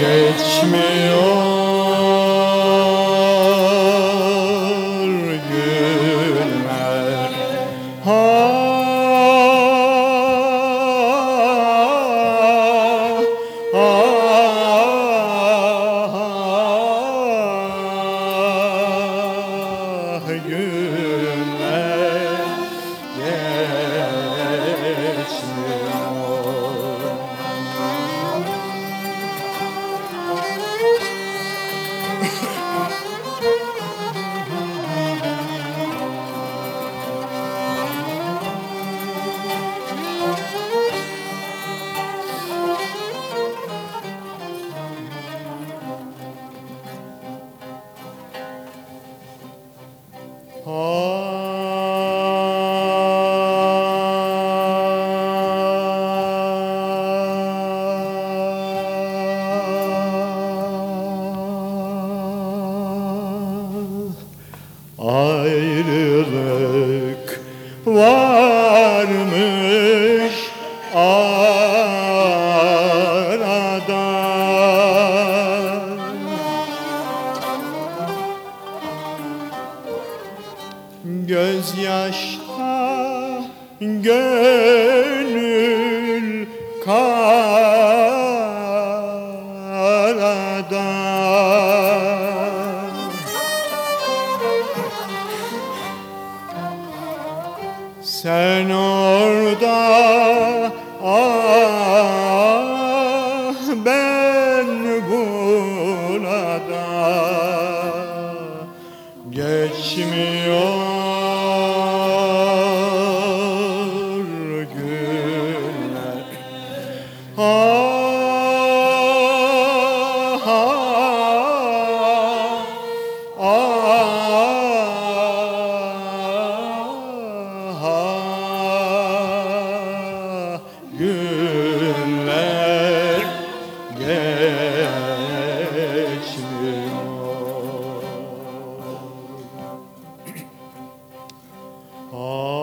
Geçmiyor Ayrılık varmış arada. Gözyaşta gönül karada Sen orada ah ben burada. Geçmiyor Ah,